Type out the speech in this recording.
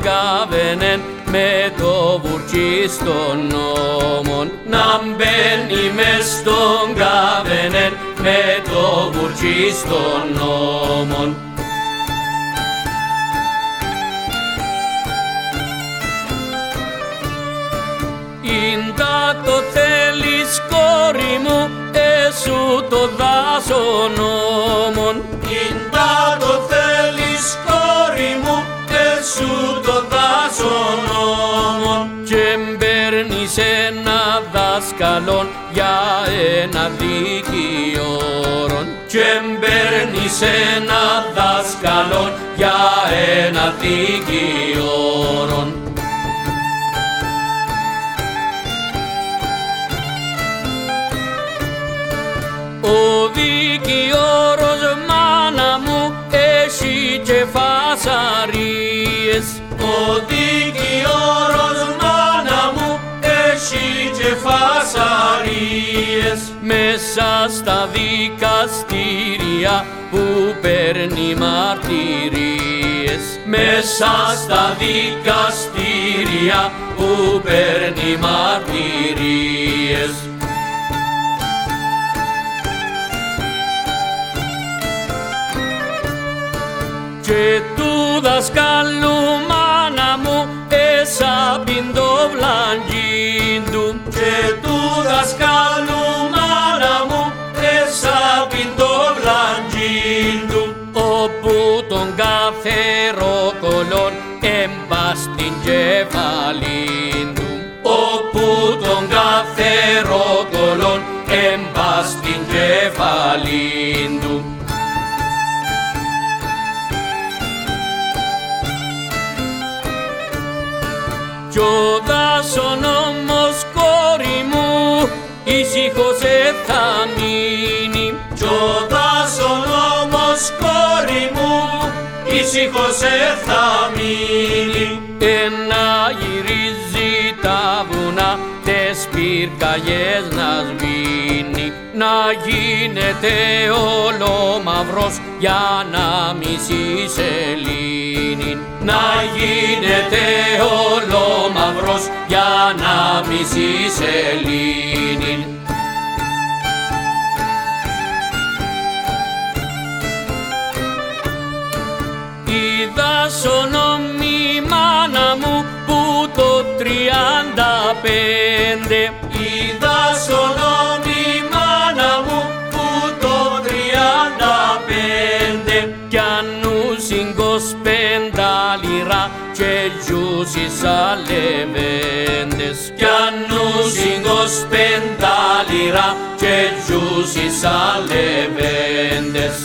κάβαινεν με το βουρκί στον νόμον να μπαίνει μες στον κάβαινεν με το βουρκί στον νόμον Ίντα το θέλεις κόρη μου, έσου το δάσο νόμον. Ίντα το θέλεις κόρη μου, έσου το δάσο νόμον. Και μπέρνεις ένα δάσκαλον για ένα δικαιόρον. Και μπέρνεις ένα δάσκαλον για ένα δικαιόρον. Ο δικαιόρος φασαρίες Ο δικαιόρος μάνα μου έχει και φασαρίες. Μέσα στα δικαστήρια που παίρνει μαρτυρίες. Μέσα στα δικαστήρια που παίρνει μαρτυρίες. Και του δασκάλου καφέρο κολόν έμπα στην κεφαλήν του όπου τον καφέρο κολόν έμπα στην κεφαλήν του Κι ο δάσον όμως κόρη μου ήσυχος θα μείνει Κι ο δάσον όμως κόρη μου ήσυχος θα μείνει. Ένα γυρίζει τα βουνά τες πυρκαγιές να σβήνει. Να γίνεται όλο μαύρος για να μισεί σελήνη. Να γίνεται όλο μαύρος για να μισεί σελήνη τριάντα πέντε. Είδα σονόμη μάνα μου που το τριάντα πέντε. Κι ανούσιν κοσπέντα λιρά και γιούσεις αλεβέντες κι ανούσιν κοσπέντα λιρά και γιούσεις αλεβέντες